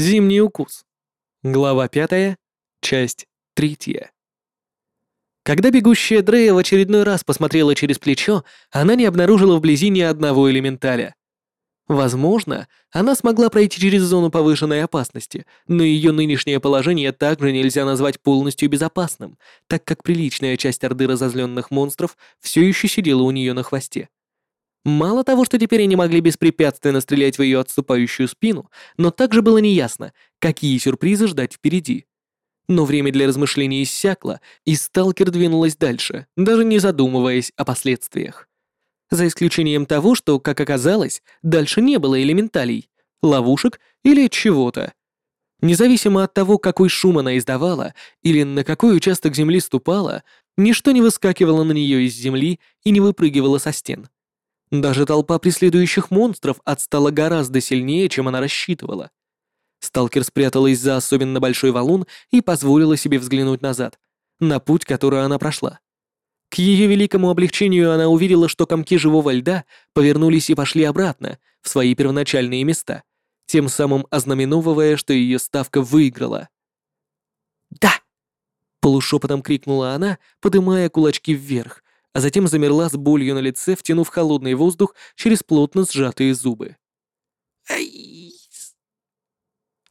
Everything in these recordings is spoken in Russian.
Зимний укус. Глава пятая, часть третья. Когда бегущая Дрея в очередной раз посмотрела через плечо, она не обнаружила вблизи ни одного элементаля. Возможно, она смогла пройти через зону повышенной опасности, но ее нынешнее положение также нельзя назвать полностью безопасным, так как приличная часть орды разозленных монстров все еще сидела у нее на хвосте. Мало того, что теперь они могли беспрепятственно стрелять в ее отступающую спину, но также было неясно, какие сюрпризы ждать впереди. Но время для размышлений иссякло, и сталкер двинулась дальше, даже не задумываясь о последствиях. За исключением того, что, как оказалось, дальше не было элементалей, ловушек или чего-то. Независимо от того, какой шум она издавала или на какой участок земли ступала, ничто не выскакивало на нее из земли и не выпрыгивало со стен. Даже толпа преследующих монстров отстала гораздо сильнее, чем она рассчитывала. Сталкер спряталась за особенно большой валун и позволила себе взглянуть назад, на путь, который она прошла. К ее великому облегчению она увидела, что комки живого льда повернулись и пошли обратно, в свои первоначальные места, тем самым ознаменовывая, что ее ставка выиграла. «Да!» — полушепотом крикнула она, подымая кулачки вверх, а затем замерла с болью на лице, втянув холодный воздух через плотно сжатые зубы.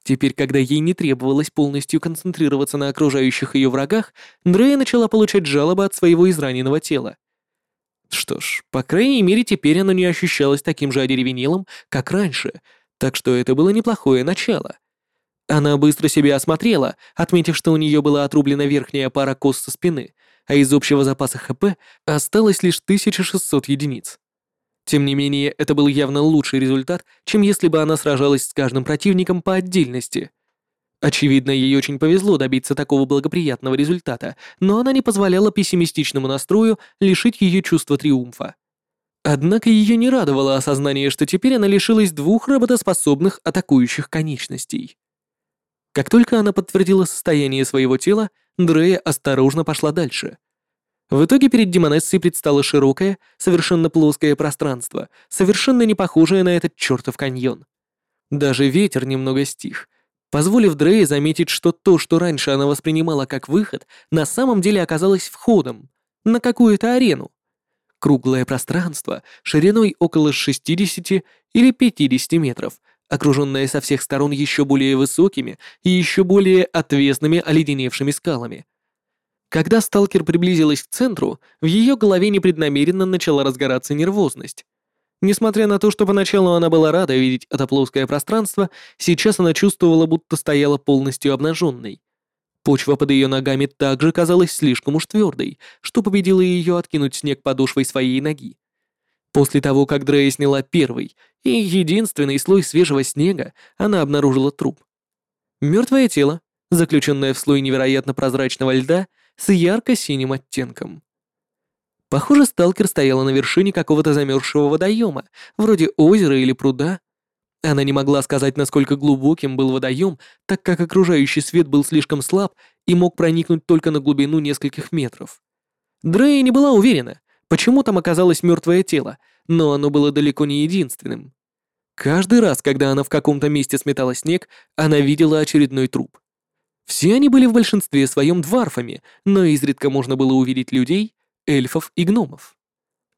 Теперь, когда ей не требовалось полностью концентрироваться на окружающих ее врагах, Дрея начала получать жалобы от своего израненного тела. Что ж, по крайней мере, теперь оно не ощущалось таким же одеревенелым, как раньше, так что это было неплохое начало. Она быстро себя осмотрела, отметив, что у нее была отрублена верхняя пара кост со спины, а из общего запаса ХП осталось лишь 1600 единиц. Тем не менее, это был явно лучший результат, чем если бы она сражалась с каждым противником по отдельности. Очевидно, ей очень повезло добиться такого благоприятного результата, но она не позволяла пессимистичному настрою лишить ее чувства триумфа. Однако ее не радовало осознание, что теперь она лишилась двух работоспособных атакующих конечностей. Как только она подтвердила состояние своего тела, Дрея осторожно пошла дальше. В итоге перед Демонессой предстало широкое, совершенно плоское пространство, совершенно не похожее на этот чертов каньон. Даже ветер немного стих, позволив Дрее заметить, что то, что раньше она воспринимала как выход, на самом деле оказалось входом на какую-то арену. Круглое пространство, шириной около 60 или 50 метров, окруженное со всех сторон еще более высокими и еще более отвесными оледеневшими скалами — когда сталкер приблизилась к центру, в ее голове непреднамеренно начала разгораться нервозность. Несмотря на то, что поначалу она была рада видеть это плоское пространство, сейчас она чувствовала, будто стояла полностью обнаженной. Почва под ее ногами также казалась слишком уж твердой, что победило ее откинуть снег подошвой своей ноги. После того, как Дрея сняла первый и единственный слой свежего снега, она обнаружила труп. Мертвое тело, заключенное в слой невероятно прозрачного льда, с ярко-синим оттенком. Похоже, сталкер стояла на вершине какого-то замерзшего водоема, вроде озера или пруда. Она не могла сказать, насколько глубоким был водоем, так как окружающий свет был слишком слаб и мог проникнуть только на глубину нескольких метров. Дрея не была уверена, почему там оказалось мертвое тело, но оно было далеко не единственным. Каждый раз, когда она в каком-то месте сметала снег, она видела очередной труп. Все они были в большинстве своем дварфами, но изредка можно было увидеть людей, эльфов и гномов.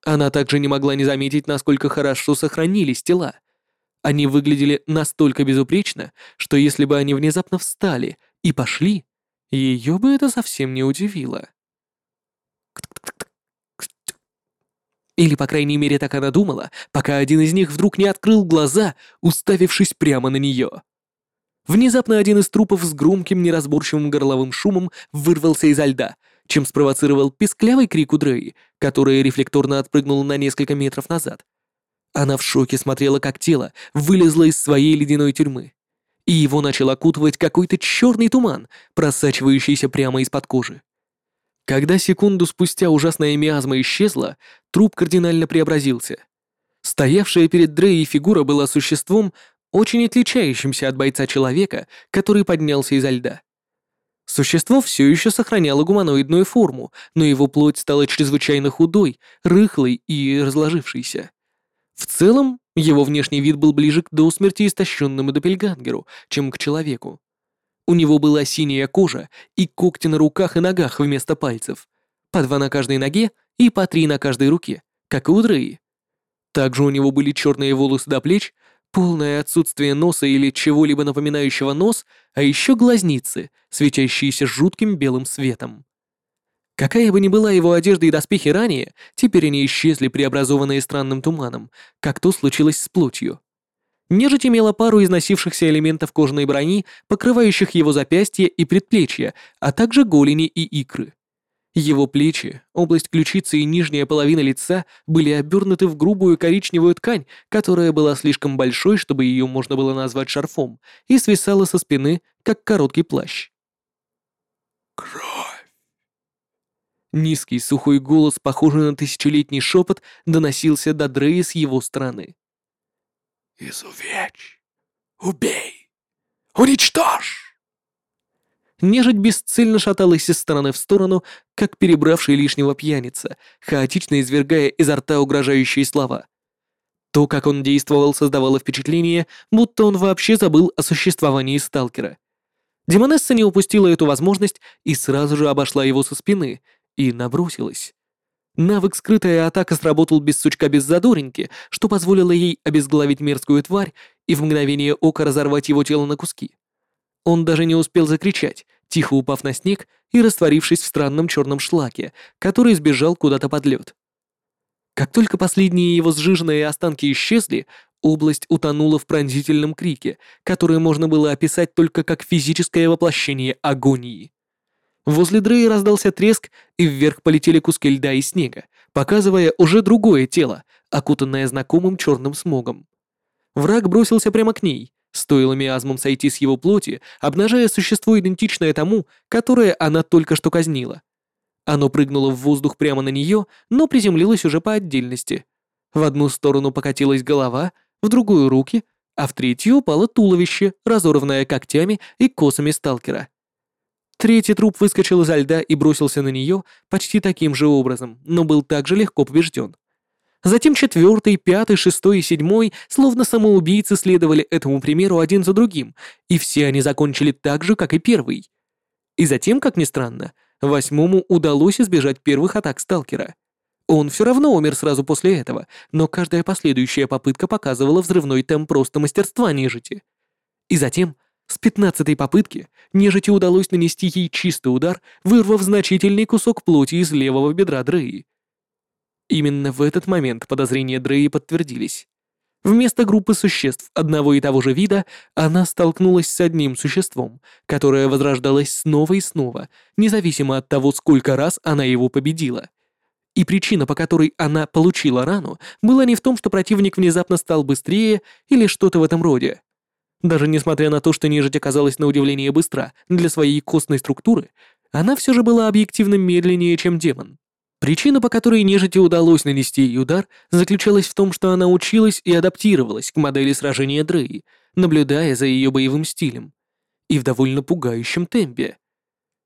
Она также не могла не заметить, насколько хорошо сохранились тела. Они выглядели настолько безупречно, что если бы они внезапно встали и пошли, ее бы это совсем не удивило. Или, по крайней мере, так она думала, пока один из них вдруг не открыл глаза, уставившись прямо на нее. Внезапно один из трупов с громким неразборчивым горловым шумом вырвался изо льда, чем спровоцировал писклявый крик у Дреи, которая рефлекторно отпрыгнула на несколько метров назад. Она в шоке смотрела, как тело вылезло из своей ледяной тюрьмы, и его начал окутывать какой-то черный туман, просачивающийся прямо из-под кожи. Когда секунду спустя ужасная миазма исчезла, труп кардинально преобразился. Стоявшая перед Дрей фигура была существом, очень отличающимся от бойца человека, который поднялся изо льда. Существо все еще сохраняло гуманоидную форму, но его плоть стала чрезвычайно худой, рыхлой и разложившейся. В целом, Его внешний вид был ближе к до смерти истощенному допельгангеру, чем к человеку. У него была синяя кожа и когти на руках и ногах вместо пальцев, по два на каждой ноге и по три на каждой руке, как и у Дреи. Также у него были черные волосы до плеч, полное отсутствие носа или чего-либо напоминающего нос, а еще глазницы, светящиеся жутким белым светом. Какая бы ни была его одежда и доспехи ранее, теперь они исчезли, преобразованные странным туманом, как то случилось с плотью. Нежить имела пару износившихся элементов кожаной брони, покрывающих его запястья и предплечья, а также голени и икры. Его плечи, область ключицы и нижняя половина лица были обернуты в грубую коричневую ткань, которая была слишком большой, чтобы ее можно было назвать шарфом, и свисала со спины, как короткий плащ. «Кровь!» Низкий сухой голос, похожий на тысячелетний шепот, доносился до Дрея с его стороны. «Изувечь! Убей! Уничтожь!» Нежить бесцельно шаталась из стороны в сторону, как перебравший лишнего пьяница, хаотично извергая изо рта угрожающие слова. То, как он действовал, создавало впечатление, будто он вообще забыл о существовании сталкера. Демонесса не упустила эту возможность и сразу же обошла его со спины и набросилась. Навык «Скрытая атака» сработал без сучка без задоринки, что позволило ей обезглавить мерзкую тварь и в мгновение ока разорвать его тело на куски. Он даже не успел закричать, тихо упав на снег и растворившись в странном черном шлаке, который сбежал куда-то под лед. Как только последние его сжиженные останки исчезли, область утонула в пронзительном крике, который можно было описать только как физическое воплощение агонии. Возле Дреи раздался треск, и вверх полетели куски льда и снега, показывая уже другое тело, окутанное знакомым черным смогом. Враг бросился прямо к ней, Стоило миазмом сойти с его плоти, обнажая существо, идентичное тому, которое она только что казнила. Оно прыгнуло в воздух прямо на нее, но приземлилось уже по отдельности. В одну сторону покатилась голова, в другую — руки, а в третью упало туловище, разорванное когтями и косами сталкера. Третий труп выскочил изо льда и бросился на нее почти таким же образом, но был также легко побежден. Затем четвертый, пятый, шестой и седьмой, словно самоубийцы, следовали этому примеру один за другим, и все они закончили так же, как и первый. И затем, как ни странно, восьмому удалось избежать первых атак сталкера. Он все равно умер сразу после этого, но каждая последующая попытка показывала взрывной темп просто мастерства нежити. И затем, с пятнадцатой попытки, нежити удалось нанести ей чистый удар, вырвав значительный кусок плоти из левого бедра Дреи. Именно в этот момент подозрения Дреи подтвердились. Вместо группы существ одного и того же вида она столкнулась с одним существом, которое возрождалось снова и снова, независимо от того, сколько раз она его победила. И причина, по которой она получила рану, была не в том, что противник внезапно стал быстрее или что-то в этом роде. Даже несмотря на то, что нежить оказалась на удивление быстра для своей костной структуры, она все же была объективно медленнее, чем демон. Причина, по которой нежити удалось нанести ей удар, заключалась в том, что она училась и адаптировалась к модели сражения Дрей, наблюдая за ее боевым стилем. И в довольно пугающем темпе.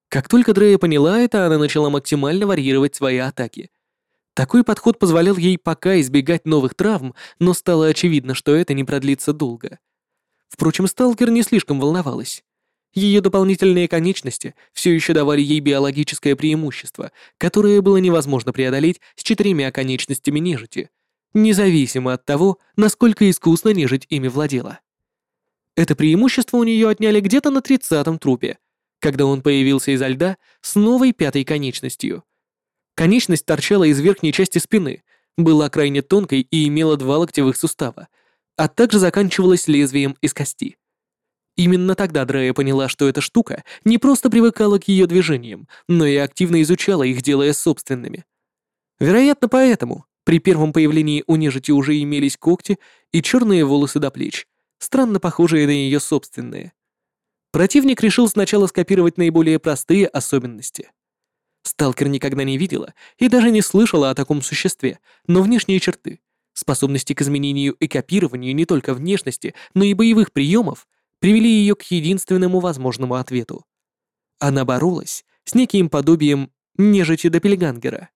Как только Дрея поняла это, она начала максимально варьировать свои атаки. Такой подход позволял ей пока избегать новых травм, но стало очевидно, что это не продлится долго. Впрочем, сталкер не слишком волновалась. Ее дополнительные конечности все еще давали ей биологическое преимущество, которое было невозможно преодолеть с четырьмя конечностями нежити, независимо от того, насколько искусно нежить ими владела. Это преимущество у нее отняли где-то на тридцатом трупе, когда он появился изо льда с новой пятой конечностью. Конечность торчала из верхней части спины, была крайне тонкой и имела два локтевых сустава, а также заканчивалась лезвием из кости. Именно тогда Дрея поняла, что эта штука не просто привыкала к ее движениям, но и активно изучала их, делая собственными. Вероятно, поэтому при первом появлении у нежити уже имелись когти и черные волосы до плеч, странно похожие на ее собственные. Противник решил сначала скопировать наиболее простые особенности. Сталкер никогда не видела и даже не слышала о таком существе, но внешние черты, способности к изменению и копированию не только внешности, но и боевых приемов привели ее к единственному возможному ответу. Она боролась с неким подобием нежити Доппельгангера.